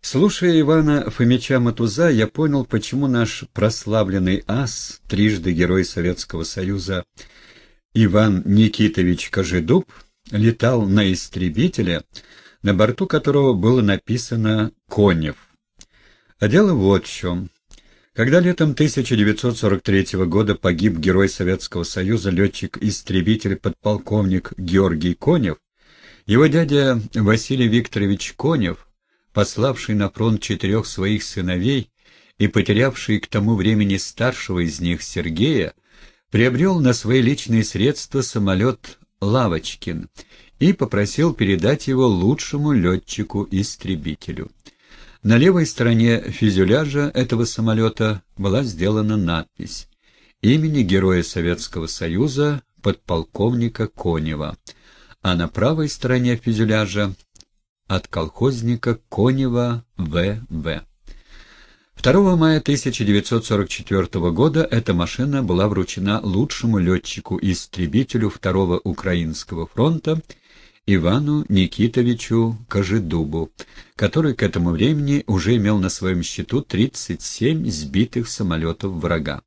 Слушая Ивана Фомича Матуза, я понял, почему наш прославленный ас, трижды герой Советского Союза Иван Никитович Кожедуб, летал на истребителе, на борту которого было написано «Конев». А дело вот в чем. Когда летом 1943 года погиб герой Советского Союза летчик-истребитель подполковник Георгий Конев, его дядя Василий Викторович Конев пославший на фронт четырех своих сыновей и потерявший к тому времени старшего из них Сергея, приобрел на свои личные средства самолет «Лавочкин» и попросил передать его лучшему летчику-истребителю. На левой стороне фюзеляжа этого самолета была сделана надпись «Имени Героя Советского Союза подполковника Конева», а на правой стороне фюзеляжа от колхозника Конева В.В. 2 мая 1944 года эта машина была вручена лучшему летчику-истребителю Второго Украинского фронта Ивану Никитовичу Кожедубу, который к этому времени уже имел на своем счету 37 сбитых самолетов врага.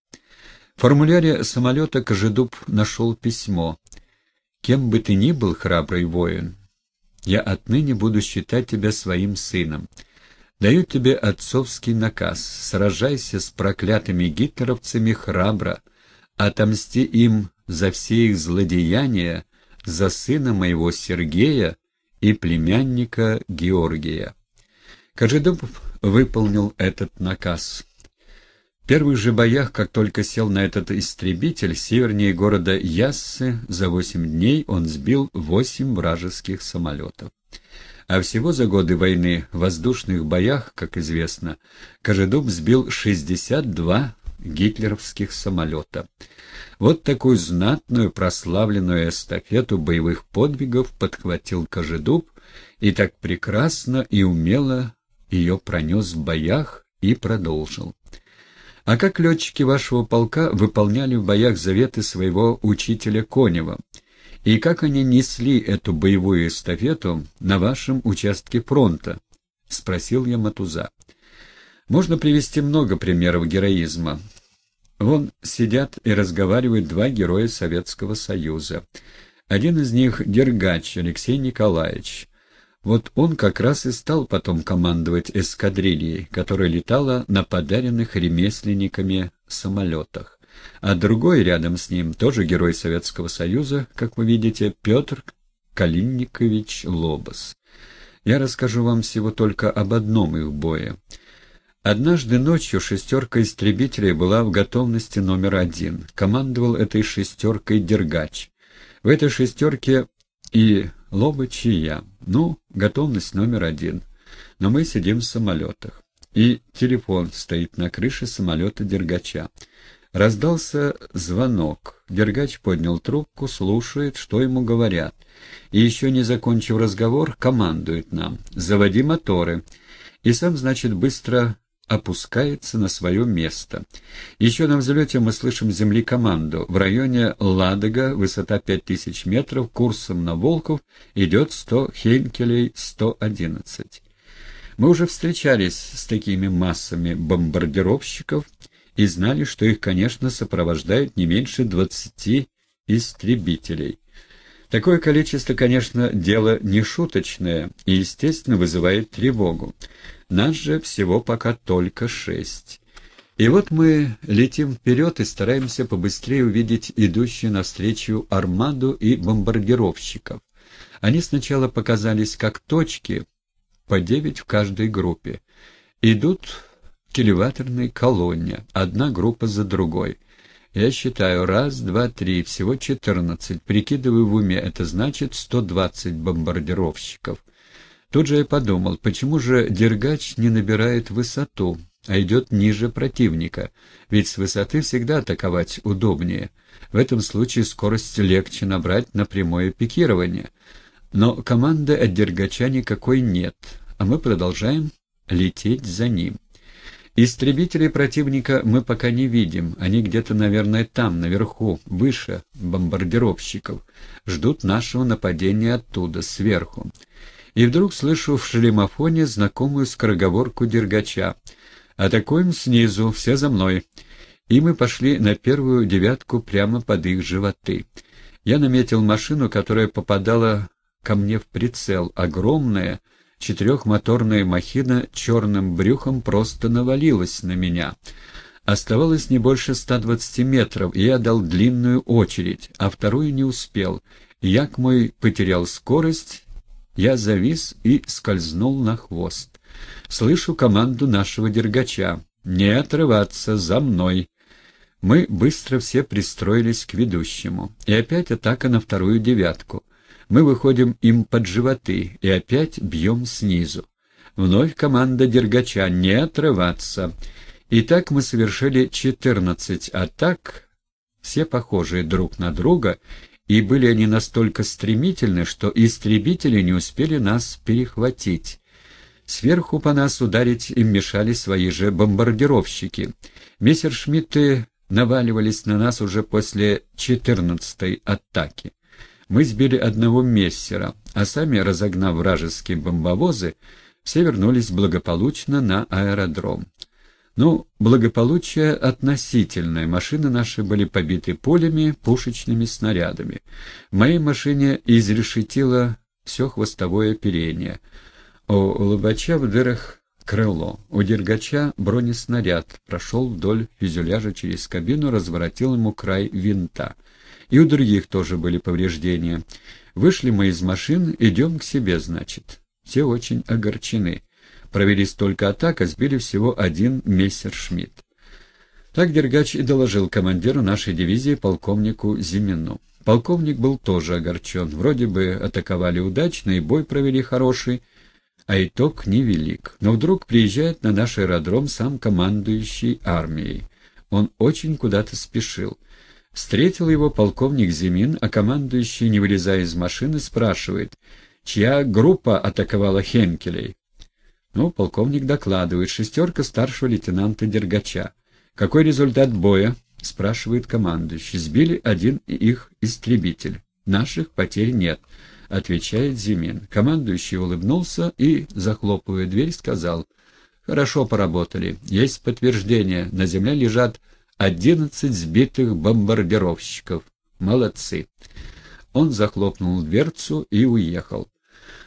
В формуляре самолета Кожедуб нашел письмо «Кем бы ты ни был, храбрый воин, я отныне буду считать тебя своим сыном. Даю тебе отцовский наказ. Сражайся с проклятыми гитлеровцами храбро. Отомсти им за все их злодеяния, за сына моего Сергея и племянника Георгия. Кожедуб выполнил этот наказ. Первых же боях, как только сел на этот истребитель, севернее города Яссы, за восемь дней он сбил восемь вражеских самолетов. А всего за годы войны в воздушных боях, как известно, Кожедуб сбил 62 гитлеровских самолета. Вот такую знатную прославленную эстафету боевых подвигов подхватил Кожедуб и так прекрасно и умело ее пронес в боях и продолжил. А как летчики вашего полка выполняли в боях заветы своего учителя Конева? И как они несли эту боевую эстафету на вашем участке фронта? — спросил я Матуза. Можно привести много примеров героизма. Вон сидят и разговаривают два героя Советского Союза. Один из них — Дергач Алексей Николаевич. Вот он как раз и стал потом командовать эскадрильей, которая летала на подаренных ремесленниками самолетах. А другой рядом с ним, тоже герой Советского Союза, как вы видите, Петр Калинникович Лобос. Я расскажу вам всего только об одном их бое. Однажды ночью шестерка истребителей была в готовности номер один. Командовал этой шестеркой Дергач. В этой шестерке и Лобыч и я. Ну, готовность номер один. Но мы сидим в самолетах. И телефон стоит на крыше самолета Дергача. Раздался звонок. Дергач поднял трубку, слушает, что ему говорят. И еще не закончив разговор, командует нам «Заводи моторы». И сам, значит, быстро опускается на свое место. Еще на взлете мы слышим земли команду. В районе Ладога, высота 5000 метров, курсом на Волков идет 100 Хенкелей 111. Мы уже встречались с такими массами бомбардировщиков и знали, что их, конечно, сопровождают не меньше 20 истребителей. Такое количество, конечно, дело не шуточное и, естественно, вызывает тревогу. Нас же всего пока только шесть. И вот мы летим вперед и стараемся побыстрее увидеть идущую навстречу армаду и бомбардировщиков. Они сначала показались как точки, по девять в каждой группе. Идут в келеваторной колонне, одна группа за другой. Я считаю, раз, два, три, всего четырнадцать. Прикидываю в уме, это значит сто двадцать бомбардировщиков. Тут же я подумал, почему же Дергач не набирает высоту, а идет ниже противника, ведь с высоты всегда атаковать удобнее. В этом случае скорость легче набрать на прямое пикирование. Но команды от Дергача никакой нет, а мы продолжаем лететь за ним. Истребителей противника мы пока не видим, они где-то, наверное, там, наверху, выше бомбардировщиков, ждут нашего нападения оттуда, сверху. И вдруг слышу в шлемофоне знакомую скороговорку Дергача. «Атакуем снизу, все за мной!» И мы пошли на первую девятку прямо под их животы. Я наметил машину, которая попадала ко мне в прицел. Огромная четырехмоторная махина черным брюхом просто навалилась на меня. Оставалось не больше 120 метров, и я дал длинную очередь, а вторую не успел. Як мой потерял скорость, я завис и скользнул на хвост. Слышу команду нашего дергача. «Не отрываться, за мной!» Мы быстро все пристроились к ведущему. И опять атака на вторую девятку. Мы выходим им под животы и опять бьем снизу. Вновь команда Дергача «Не отрываться!» И так мы совершили 14 атак, все похожие друг на друга, и были они настолько стремительны, что истребители не успели нас перехватить. Сверху по нас ударить им мешали свои же бомбардировщики. Мессершмитты наваливались на нас уже после 14-й атаки. Мы сбили одного мессера, а сами, разогнав вражеские бомбовозы, все вернулись благополучно на аэродром. Ну, благополучие относительное. Машины наши были побиты полями, пушечными снарядами. В моей машине изрешетило все хвостовое оперение. У Лобача в дырах крыло. У Дергача бронеснаряд прошел вдоль фюзеляжа через кабину, разворотил ему край винта. И у других тоже были повреждения. Вышли мы из машин, идем к себе, значит. Все очень огорчены провели столько атак, а сбили всего один мессершмитт. Так Дергач и доложил командиру нашей дивизии полковнику Зимину. Полковник был тоже огорчен. Вроде бы атаковали удачно и бой провели хороший, а итог невелик. Но вдруг приезжает на наш аэродром сам командующий армией. Он очень куда-то спешил. Встретил его полковник Зимин, а командующий, не вылезая из машины, спрашивает, чья группа атаковала Хенкелей. Ну, полковник докладывает. Шестерка старшего лейтенанта Дергача. Какой результат боя? Спрашивает командующий. Сбили один их истребитель. Наших потерь нет, отвечает Зимин. Командующий улыбнулся и, захлопывая дверь, сказал. Хорошо поработали. Есть подтверждение. На земле лежат одиннадцать сбитых бомбардировщиков. Молодцы. Он захлопнул дверцу и уехал.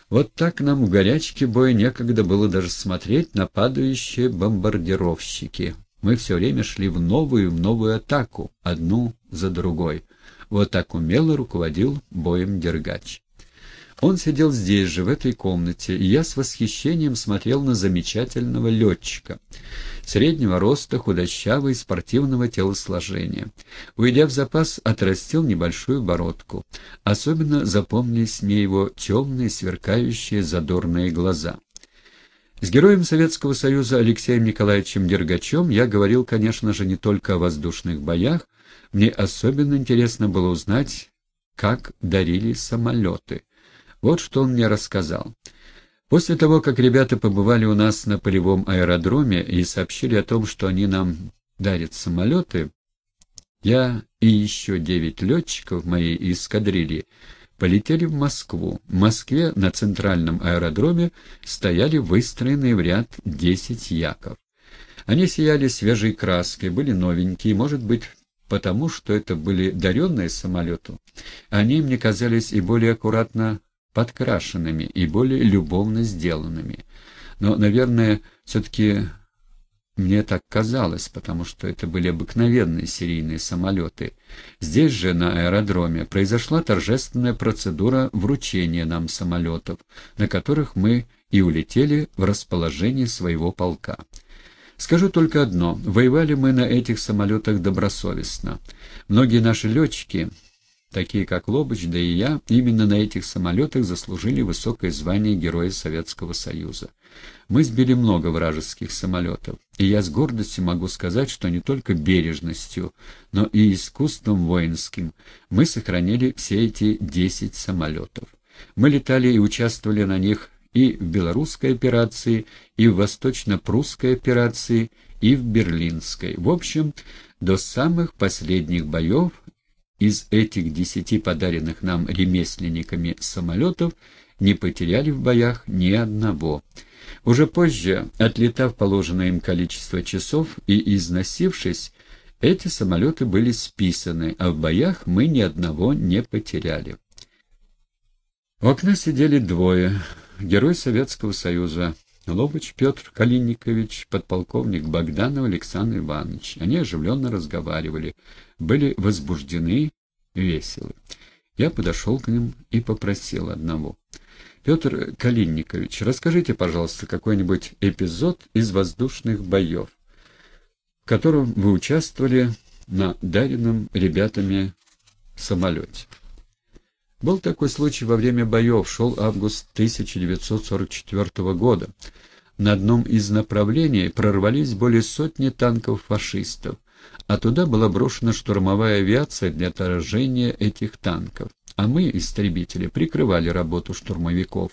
Вот так нам в горячке боя некогда было даже смотреть на падающие бомбардировщики. Мы все время шли в новую в новую атаку, одну за другой. Вот так умело руководил боем Дергач. Он сидел здесь же, в этой комнате, и я с восхищением смотрел на замечательного летчика. Среднего роста, худощавый, спортивного телосложения. Уйдя в запас, отрастил небольшую бородку. Особенно запомнились мне его темные, сверкающие, задорные глаза. С героем Советского Союза Алексеем Николаевичем Дергачем я говорил, конечно же, не только о воздушных боях. Мне особенно интересно было узнать, как дарили самолеты. Вот что он мне рассказал. После того, как ребята побывали у нас на полевом аэродроме и сообщили о том, что они нам дарят самолеты, я и еще девять летчиков моей эскадрильи полетели в Москву. В Москве на центральном аэродроме стояли выстроенные в ряд десять яков. Они сияли свежей краской, были новенькие, может быть, потому что это были даренные самолеты. Они мне казались и более аккуратно подкрашенными и более любовно сделанными. Но, наверное, все-таки мне так казалось, потому что это были обыкновенные серийные самолеты. Здесь же, на аэродроме, произошла торжественная процедура вручения нам самолетов, на которых мы и улетели в расположение своего полка. Скажу только одно. Воевали мы на этих самолетах добросовестно. Многие наши летчики такие как Лобыч, да и я, именно на этих самолетах заслужили высокое звание Героя Советского Союза. Мы сбили много вражеских самолетов, и я с гордостью могу сказать, что не только бережностью, но и искусством воинским мы сохранили все эти десять самолетов. Мы летали и участвовали на них и в белорусской операции, и в восточно-прусской операции, и в берлинской. В общем, до самых последних боев из этих десяти подаренных нам ремесленниками самолетов не потеряли в боях ни одного. Уже позже, отлетав положенное им количество часов и износившись, эти самолеты были списаны, а в боях мы ни одного не потеряли. У окна сидели двое. Герой Советского Союза Лобыч Петр Калинникович, подполковник Богданов Александр Иванович. Они оживленно разговаривали, были возбуждены, веселы. Я подошел к ним и попросил одного. «Петр Калинникович, расскажите, пожалуйста, какой-нибудь эпизод из воздушных боев, в котором вы участвовали на даренном ребятами самолете». Был такой случай во время боев, шел август 1944 года. На одном из направлений прорвались более сотни танков фашистов, а туда была брошена штурмовая авиация для отражения этих танков. А мы, истребители, прикрывали работу штурмовиков.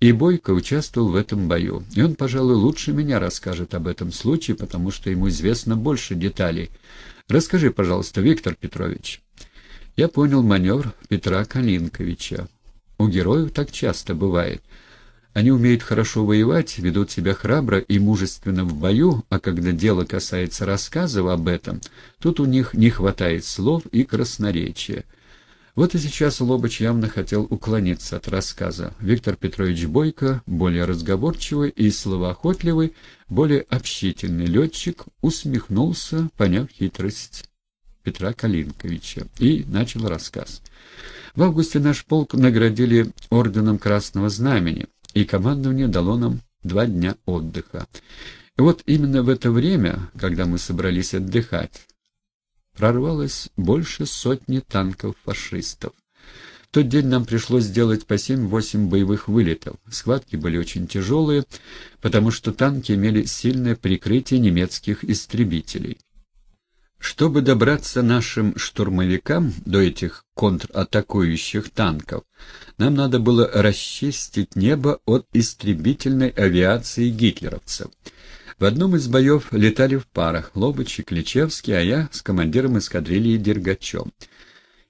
И Бойко участвовал в этом бою. И он, пожалуй, лучше меня расскажет об этом случае, потому что ему известно больше деталей. Расскажи, пожалуйста, Виктор Петрович. Я понял маневр Петра Калинковича. У героев так часто бывает. Они умеют хорошо воевать, ведут себя храбро и мужественно в бою, а когда дело касается рассказов об этом, тут у них не хватает слов и красноречия. Вот и сейчас Лобыч явно хотел уклониться от рассказа. Виктор Петрович Бойко, более разговорчивый и словоохотливый, более общительный летчик, усмехнулся, поняв хитрость Петра Калинковича, и начал рассказ. В августе наш полк наградили орденом Красного Знамени, и командование дало нам два дня отдыха. И вот именно в это время, когда мы собрались отдыхать, прорвалось больше сотни танков фашистов. В тот день нам пришлось сделать по 7-8 боевых вылетов. Схватки были очень тяжелые, потому что танки имели сильное прикрытие немецких истребителей. Чтобы добраться нашим штурмовикам до этих контратакующих танков, нам надо было расчистить небо от истребительной авиации гитлеровцев. В одном из боев летали в парах Лобыч и Кличевский, а я с командиром эскадрильи Дергачем.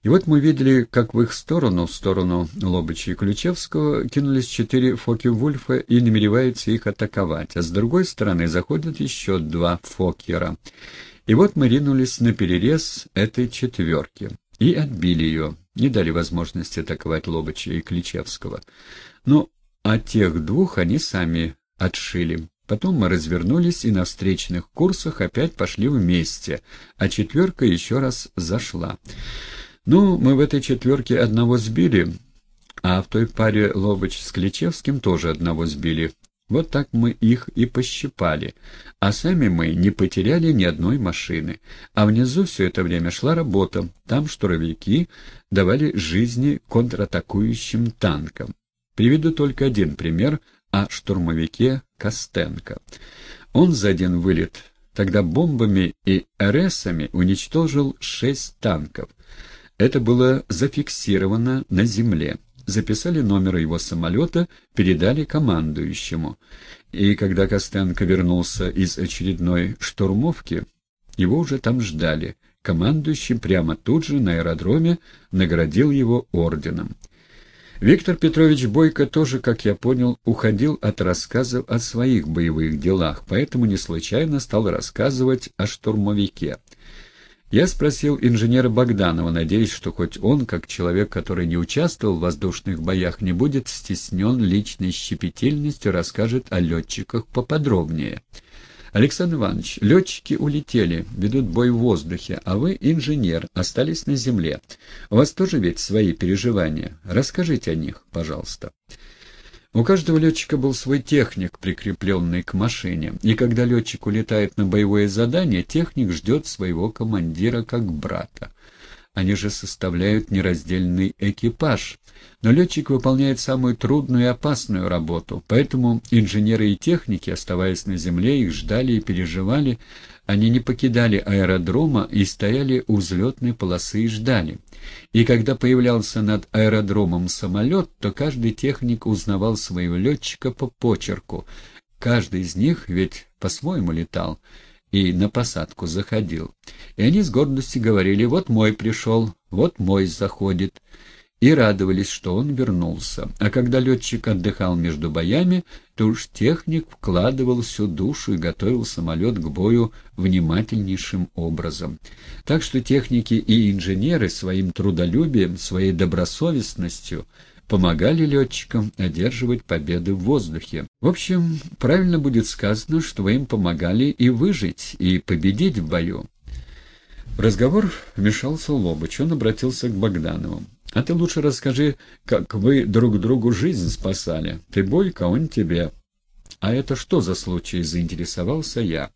И вот мы видели, как в их сторону, в сторону Лобыча и Ключевского, кинулись четыре Фоки-Вульфа и намереваются их атаковать, а с другой стороны заходят еще два Фокера. И вот мы ринулись на перерез этой четверки и отбили ее, не дали возможности атаковать Лобача и Кличевского. Ну, а тех двух они сами отшили. Потом мы развернулись и на встречных курсах опять пошли вместе, а четверка еще раз зашла. Ну, мы в этой четверке одного сбили, а в той паре Лобач с Кличевским тоже одного сбили, вот так мы их и пощипали, а сами мы не потеряли ни одной машины. А внизу все это время шла работа, там штурмовики давали жизни контратакующим танкам. Приведу только один пример о штурмовике Костенко. Он за один вылет тогда бомбами и РСами уничтожил шесть танков. Это было зафиксировано на земле записали номер его самолета, передали командующему. И когда Костенко вернулся из очередной штурмовки, его уже там ждали. Командующий прямо тут же на аэродроме наградил его орденом. Виктор Петрович Бойко тоже, как я понял, уходил от рассказов о своих боевых делах, поэтому не случайно стал рассказывать о штурмовике. Я спросил инженера Богданова, надеясь, что хоть он, как человек, который не участвовал в воздушных боях, не будет стеснен личной щепетильностью, расскажет о летчиках поподробнее. Александр Иванович, летчики улетели, ведут бой в воздухе, а вы, инженер, остались на земле. У вас тоже ведь свои переживания. Расскажите о них, пожалуйста. У каждого летчика был свой техник, прикрепленный к машине, и когда летчик улетает на боевое задание, техник ждет своего командира как брата. Они же составляют нераздельный экипаж. Но летчик выполняет самую трудную и опасную работу, поэтому инженеры и техники, оставаясь на земле, их ждали и переживали, они не покидали аэродрома и стояли у взлетной полосы и ждали. И когда появлялся над аэродромом самолет, то каждый техник узнавал своего летчика по почерку. Каждый из них ведь по-своему летал и на посадку заходил. И они с гордостью говорили, вот мой пришел, вот мой заходит. И радовались, что он вернулся. А когда летчик отдыхал между боями, то уж техник вкладывал всю душу и готовил самолет к бою внимательнейшим образом. Так что техники и инженеры своим трудолюбием, своей добросовестностью помогали летчикам одерживать победы в воздухе. В общем, правильно будет сказано, что вы им помогали и выжить, и победить в бою. В разговор вмешался Лобыч. Он обратился к Богданову. «А ты лучше расскажи, как вы друг другу жизнь спасали. Ты Бойко, он тебе». «А это что за случай?» — заинтересовался я.